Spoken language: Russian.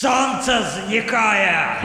Сонце зникає.